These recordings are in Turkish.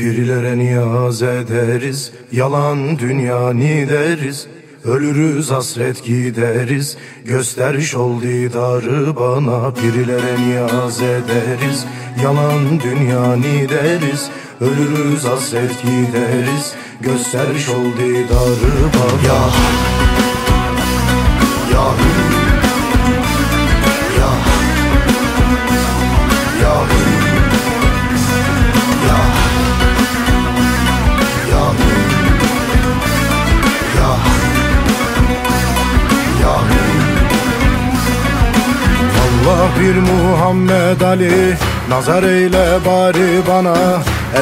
Pirilere niyaz ederiz Yalan dünya deriz Ölürüz hasret gideriz. Gösteriş ol didarı bana. Pirilere niyaz ederiz Yalan dünya deriz Ölürüz hasret gideriz. Gösteriş ol didarı bana. Ya bir Muhammed Ali Nazar eyle bari bana.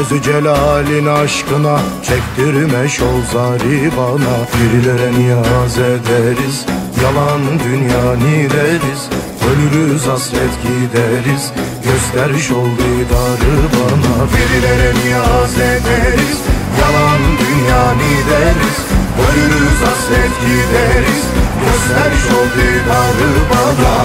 Ezü celalin aşkına Çektirme şol zari bana Birilere niyaz ederiz Yalan dünya ni deriz Ölürüz hasret gideriz Göster şol didarı bana. Birilere niyaz ederiz Yalan dünya ni deriz Ölürüz hasret gideriz Göster şol didarı bana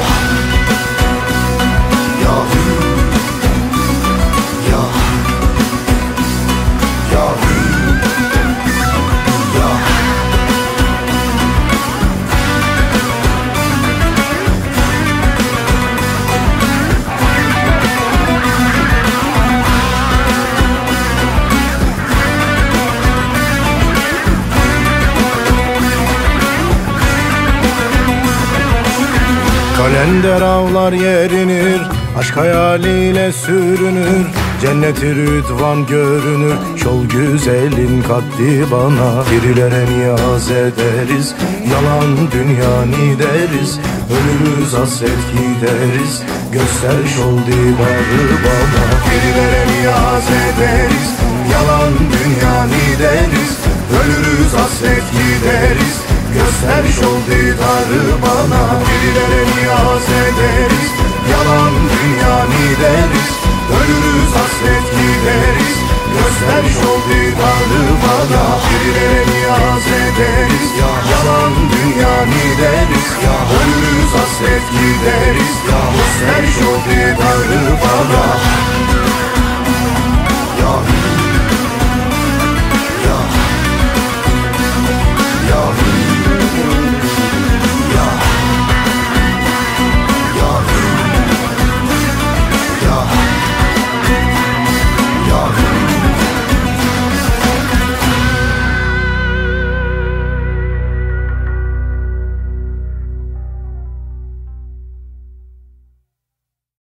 Kalender avlar yerinir Aşk hayaliyle sürünür. Cenneti rüdvan görünür Şol güzelin kaddi bana. Birilere niyaz ederiz Yalan dünya deriz. Ölürüz hasret gideriz Göster şol divarı bana. Birilere niyaz ederiz Yalan dünya deriz. Ölürüz hasret gideriz Göster şol didarı Ölürüz hasret gideriz. Göster şol didarı bana. Birilere niyaz ederiz. Yalan dünya ni deriz Ölürüz hasret gideriz. Göster şol didarı bana